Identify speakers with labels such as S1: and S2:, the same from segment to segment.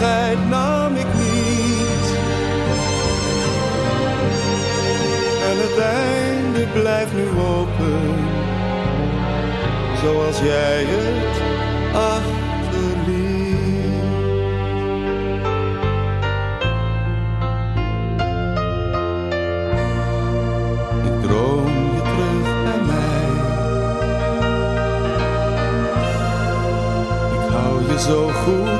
S1: Afscheid nam ik niet. En het einde blijft nu open. Zoals jij het achterliet. Ik droom je terug bij mij. Ik hou je zo goed.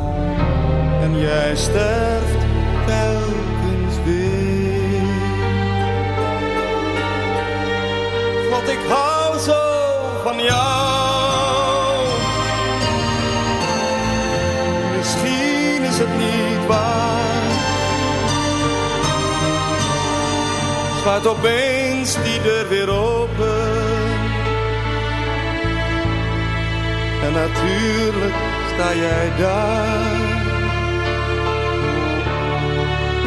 S1: en jij sterft telkens weer. Want ik hou zo van jou. Misschien is het niet waar. Gaat opeens die deur weer open. En natuurlijk sta jij daar.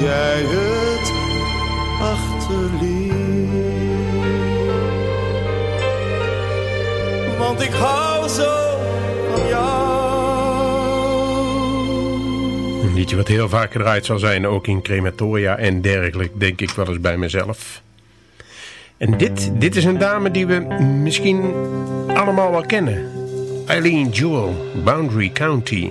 S1: Jij het achterliet. Want ik hou zo van jou.
S2: Een liedje wat heel vaak gedraaid zal zijn, ook in crematoria en dergelijke, denk ik wel eens bij mezelf. En dit, dit is een dame die we misschien allemaal wel kennen. Eileen Jewell, Boundary County.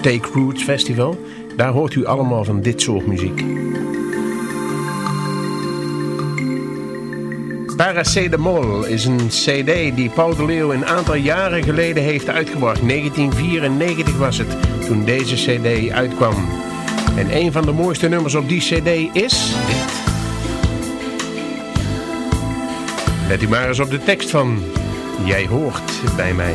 S2: Take Roots Festival. Daar hoort u allemaal van dit soort muziek. Paracetamol is een cd die Paul de Leeuw een aantal jaren geleden heeft uitgebracht. 1994 was het toen deze cd uitkwam. En een van de mooiste nummers op die cd is dit. Let u maar eens op de tekst van Jij hoort bij mij.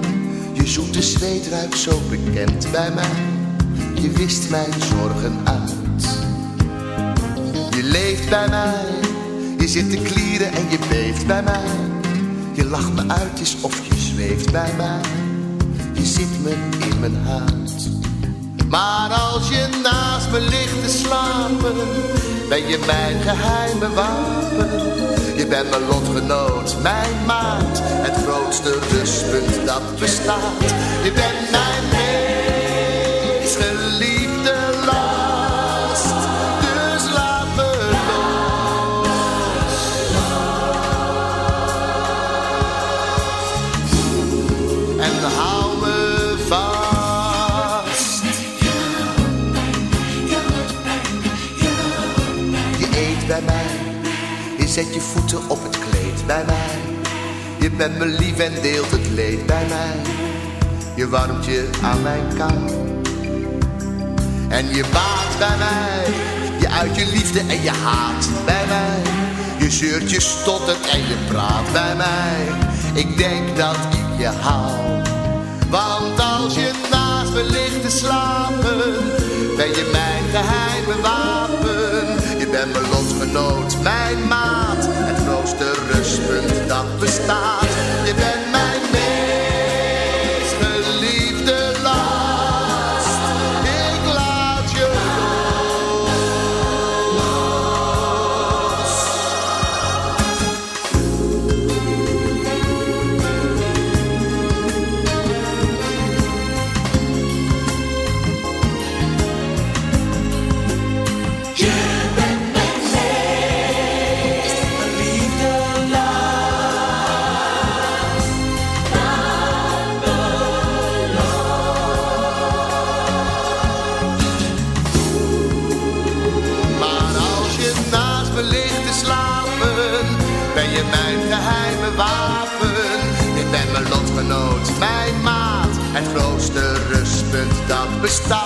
S3: Je zoete zweet ruikt zo bekend bij mij. Je wist mijn zorgen uit. Je leeft bij mij, je zit te klieren en je beeft bij mij. Je lacht me uit, is of je zweeft bij mij. Je zit me in mijn huid. Maar als je naast me ligt te slapen, ben je mijn geheime wapen. Je bent mijn lotgenoot, mijn maat, het grootste rustpunt dat bestaat. Je bent mijn meest geliefde bent me lief en deelt het leed bij mij. Je warmt je aan mijn kou. En je baat bij mij. Je uit je liefde en je haat bij mij. Je zeurt, je stottert en je praat bij mij. Ik denk dat ik je hou. Want als je naast me ligt te slapen, ben je mijn geheime wapen. Je bent mijn lotgenoot, mijn maat, grootste rustpunt dat bestaat. Je bent mijn maat, het grootste rustpunt dat bestaat.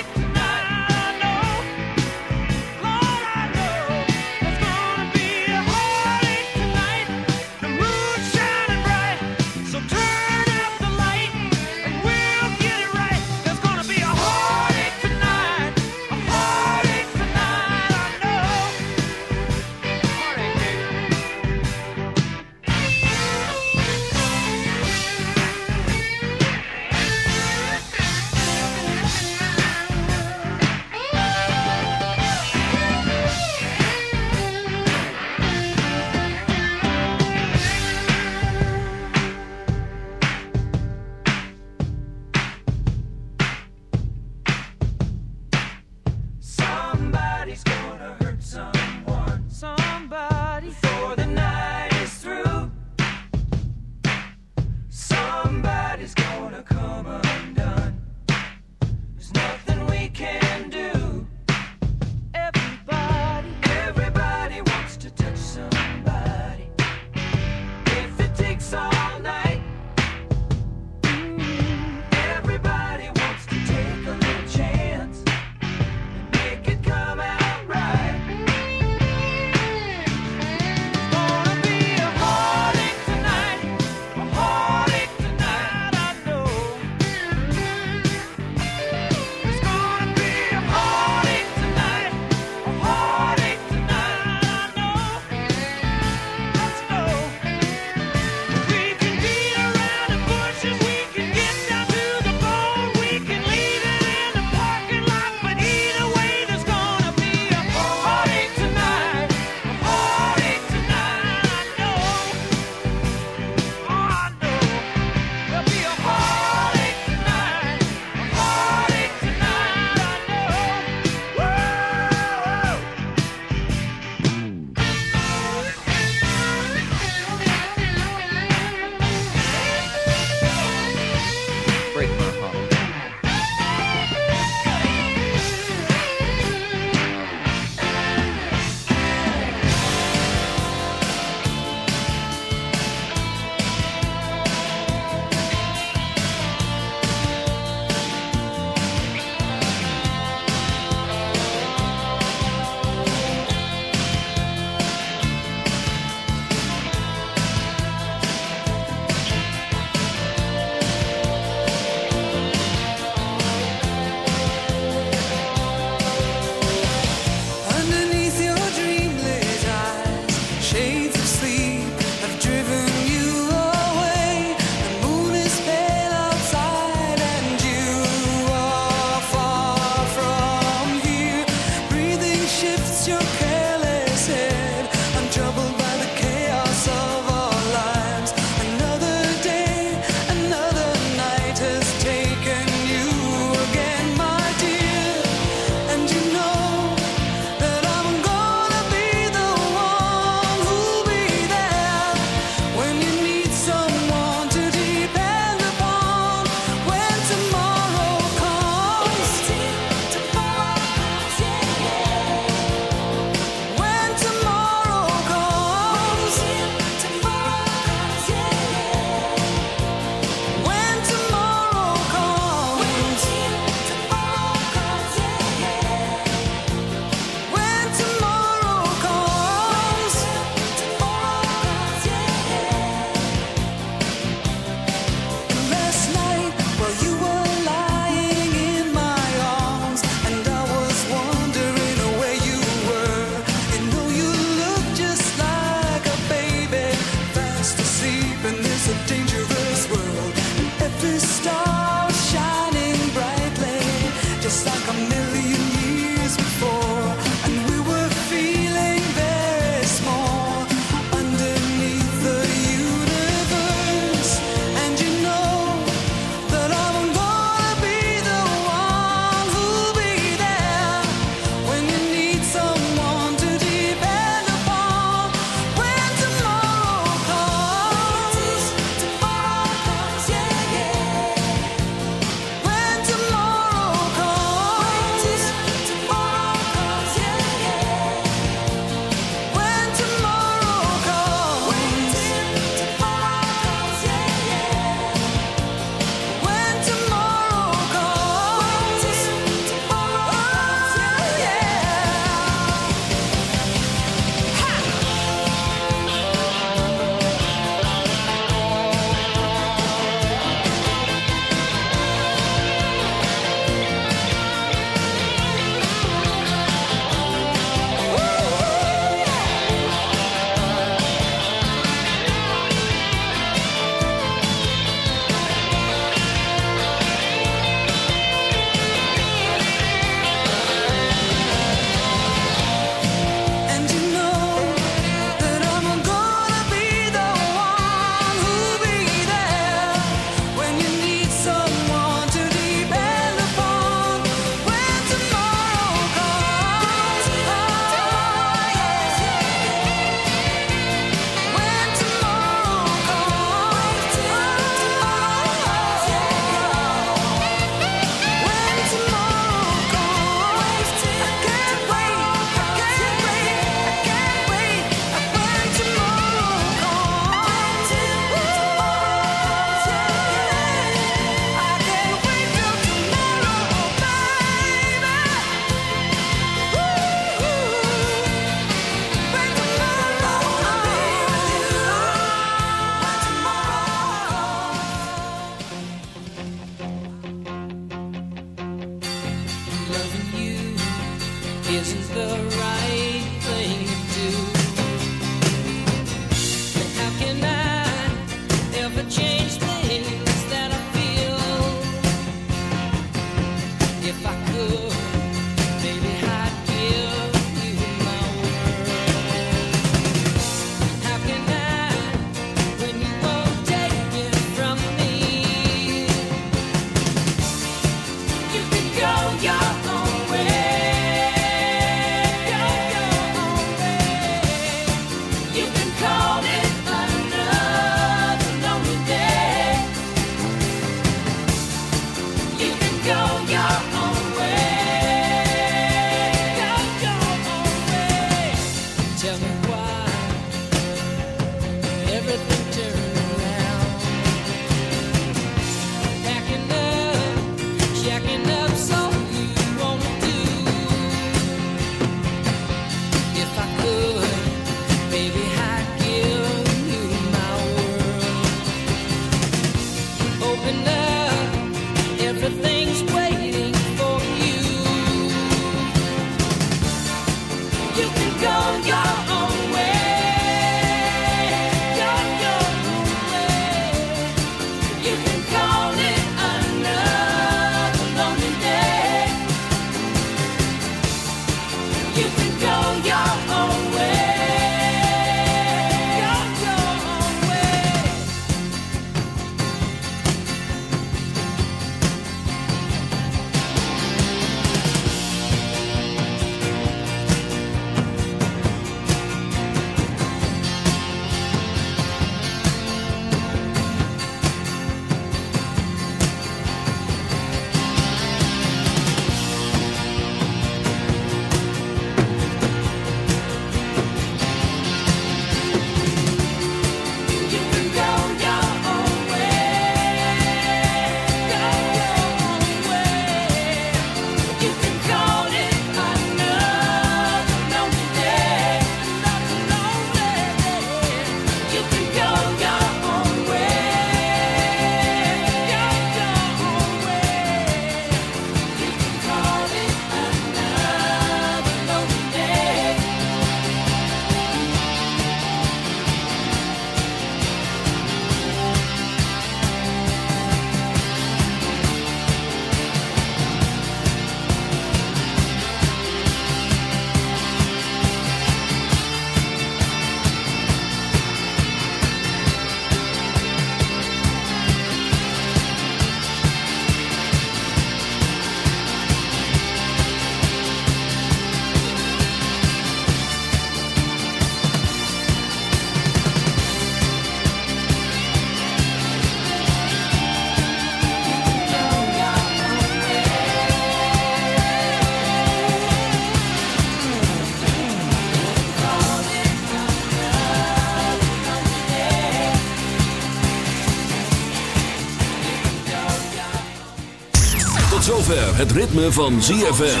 S4: Het ritme van ZFM.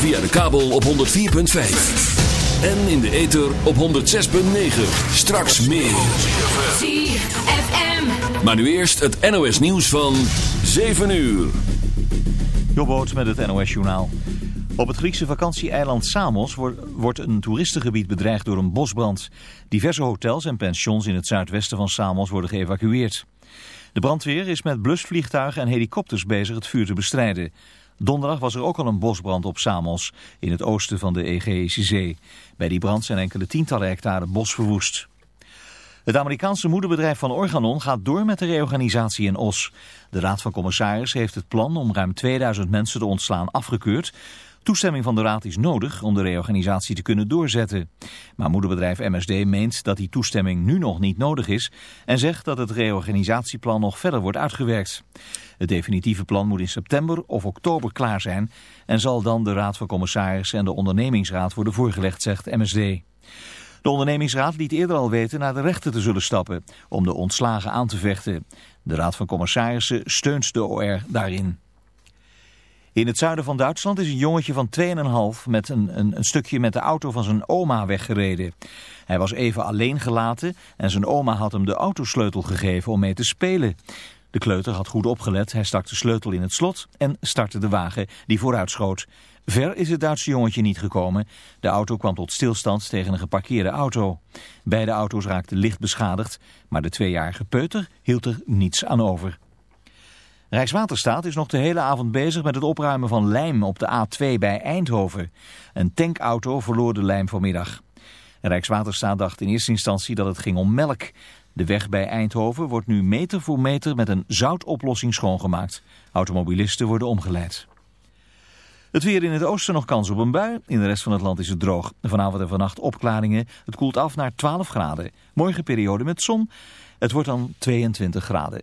S4: Via de kabel op 104.5. En in de ether op 106.9. Straks meer.
S5: ZFM.
S4: Maar nu eerst het NOS nieuws van 7 uur.
S6: Jobboot met het NOS Journaal. Op het Griekse vakantieeiland Samos wordt, wordt een toeristengebied bedreigd door een bosbrand. Diverse hotels en pensions in het zuidwesten van Samos worden geëvacueerd. De brandweer is met blusvliegtuigen en helikopters bezig het vuur te bestrijden. Donderdag was er ook al een bosbrand op Samos, in het oosten van de Egeïsche Zee. Bij die brand zijn enkele tientallen hectare bos verwoest. Het Amerikaanse moederbedrijf van Organon gaat door met de reorganisatie in Os. De Raad van Commissaris heeft het plan om ruim 2000 mensen te ontslaan afgekeurd. Toestemming van de Raad is nodig om de reorganisatie te kunnen doorzetten. Maar moederbedrijf MSD meent dat die toestemming nu nog niet nodig is... en zegt dat het reorganisatieplan nog verder wordt uitgewerkt. Het definitieve plan moet in september of oktober klaar zijn... en zal dan de Raad van Commissarissen en de ondernemingsraad worden voorgelegd, zegt MSD. De ondernemingsraad liet eerder al weten naar de rechter te zullen stappen om de ontslagen aan te vechten. De Raad van Commissarissen steunt de OR daarin. In het zuiden van Duitsland is een jongetje van 2,5 met een, een, een stukje met de auto van zijn oma weggereden. Hij was even alleen gelaten en zijn oma had hem de autosleutel gegeven om mee te spelen. De kleuter had goed opgelet, hij stak de sleutel in het slot en startte de wagen die vooruitschoot. Ver is het Duitse jongetje niet gekomen. De auto kwam tot stilstand tegen een geparkeerde auto. Beide auto's raakten licht beschadigd, maar de tweejarige peuter hield er niets aan over. Rijkswaterstaat is nog de hele avond bezig met het opruimen van lijm op de A2 bij Eindhoven. Een tankauto verloor de lijm vanmiddag. Rijkswaterstaat dacht in eerste instantie dat het ging om melk. De weg bij Eindhoven wordt nu meter voor meter met een zoutoplossing schoongemaakt. Automobilisten worden omgeleid. Het weer in het oosten nog kans op een bui. In de rest van het land is het droog. Vanavond en vannacht opklaringen. Het koelt af naar 12 graden. Morgen periode met zon. Het wordt dan 22 graden.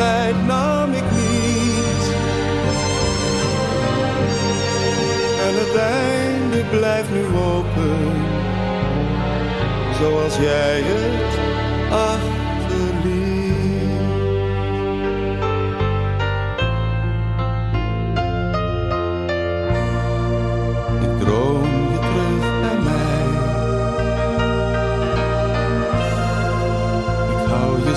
S1: Afscheid nam ik niet. En het einde blijft nu open. Zoals jij het achterliet. Ik droom je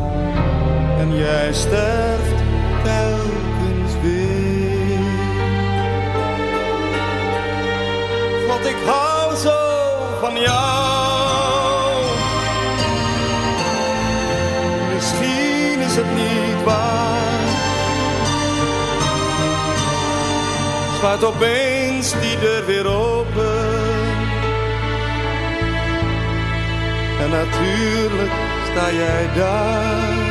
S1: en jij sterft telkens weer. Want ik hou zo van jou. Misschien is het niet waar. Zwaait opeens die deur weer open. En natuurlijk sta jij daar.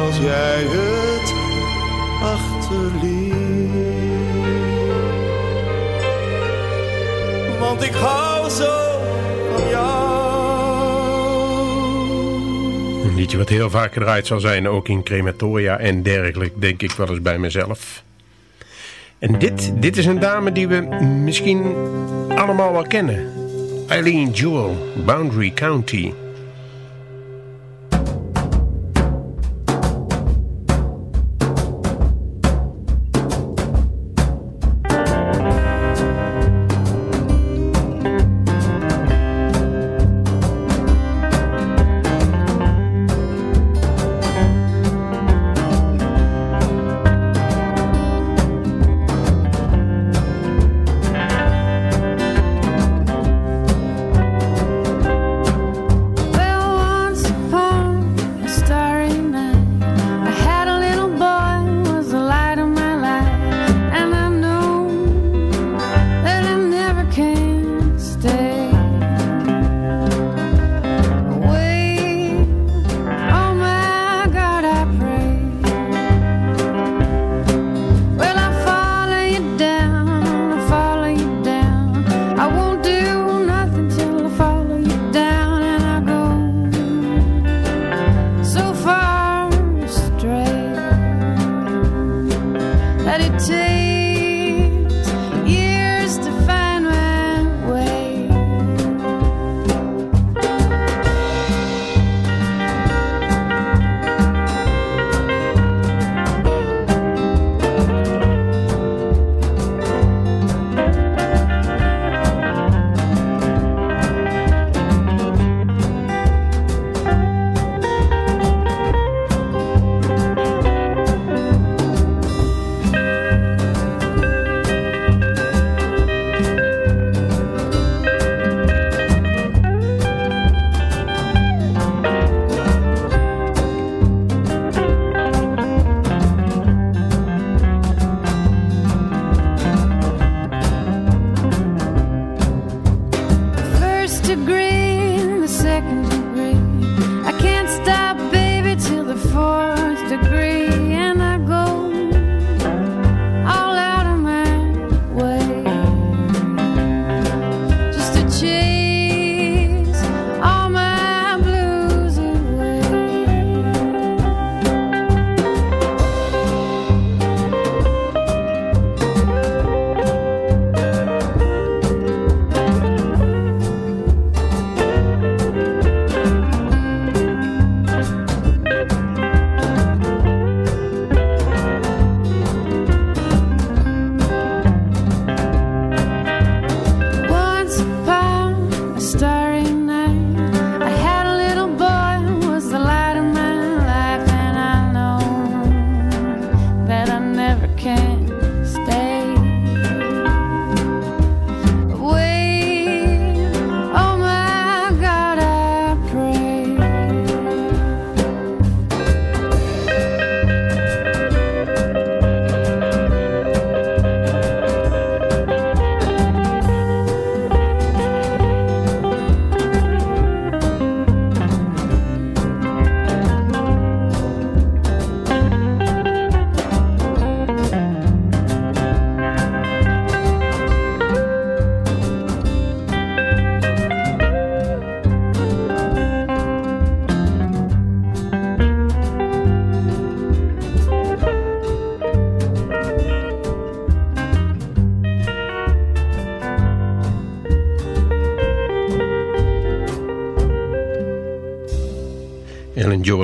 S1: Zoals jij het achterliet. want ik hou zo van jou.
S7: Een liedje wat heel vaak gedraaid zal zijn, ook in crematoria en dergelijke, denk ik wel eens bij mezelf. En dit, dit is een dame die we misschien allemaal wel kennen. Eileen Jewell, Boundary County.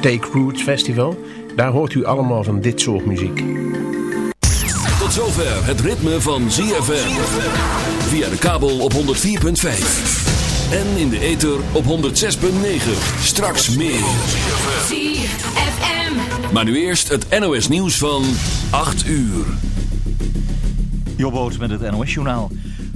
S7: Take Roots Festival. Daar hoort u allemaal van dit soort muziek.
S5: Tot zover het ritme van ZFM. Via de kabel op 104.5. En in de ether op 106.9. Straks meer.
S8: ZFM.
S5: Maar nu eerst het NOS nieuws van 8 uur.
S6: Jobboot met het NOS-journaal.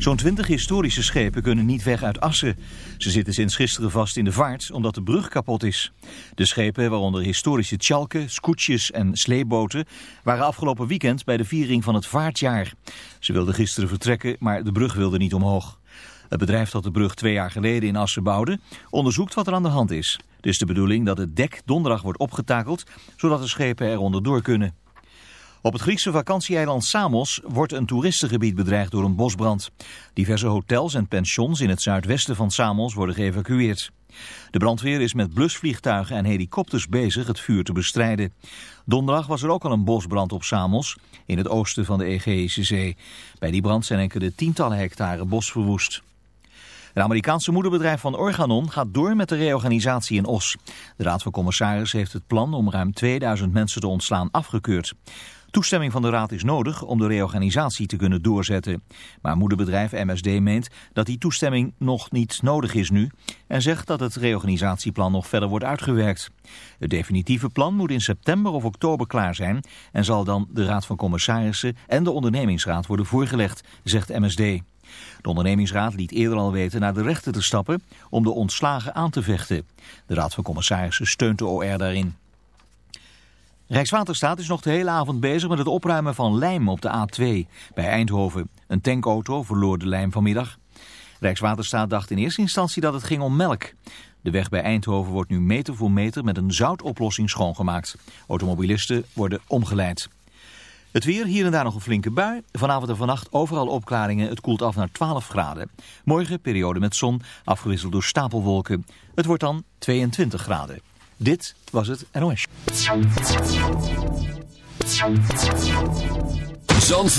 S6: Zo'n 20 historische schepen kunnen niet weg uit Assen. Ze zitten sinds gisteren vast in de vaart omdat de brug kapot is. De schepen, waaronder historische tjalken, scootjes en sleeboten, waren afgelopen weekend bij de viering van het vaartjaar. Ze wilden gisteren vertrekken, maar de brug wilde niet omhoog. Het bedrijf dat de brug twee jaar geleden in Assen bouwde, onderzoekt wat er aan de hand is. Het is de bedoeling dat het dek donderdag wordt opgetakeld, zodat de schepen er onderdoor kunnen. Op het Griekse vakantieeiland Samos wordt een toeristengebied bedreigd door een bosbrand. Diverse hotels en pensions in het zuidwesten van Samos worden geëvacueerd. De brandweer is met blusvliegtuigen en helikopters bezig het vuur te bestrijden. Donderdag was er ook al een bosbrand op Samos, in het oosten van de Egeïsche Zee. Bij die brand zijn enkele tientallen hectare bos verwoest. Het Amerikaanse moederbedrijf van Organon gaat door met de reorganisatie in Os. De Raad van Commissarissen heeft het plan om ruim 2000 mensen te ontslaan afgekeurd. Toestemming van de Raad is nodig om de reorganisatie te kunnen doorzetten. Maar moederbedrijf MSD meent dat die toestemming nog niet nodig is nu... en zegt dat het reorganisatieplan nog verder wordt uitgewerkt. Het definitieve plan moet in september of oktober klaar zijn... en zal dan de Raad van Commissarissen en de ondernemingsraad worden voorgelegd, zegt MSD. De ondernemingsraad liet eerder al weten naar de rechter te stappen om de ontslagen aan te vechten. De Raad van Commissarissen steunt de OR daarin. Rijkswaterstaat is nog de hele avond bezig met het opruimen van lijm op de A2 bij Eindhoven. Een tankauto verloor de lijm vanmiddag. Rijkswaterstaat dacht in eerste instantie dat het ging om melk. De weg bij Eindhoven wordt nu meter voor meter met een zoutoplossing schoongemaakt. Automobilisten worden omgeleid. Het weer, hier en daar nog een flinke bui. Vanavond en vannacht overal opklaringen. Het koelt af naar 12 graden. Morgen periode met zon, afgewisseld door stapelwolken. Het wordt dan 22 graden. Dit was het NOS.
S4: Zandvoort.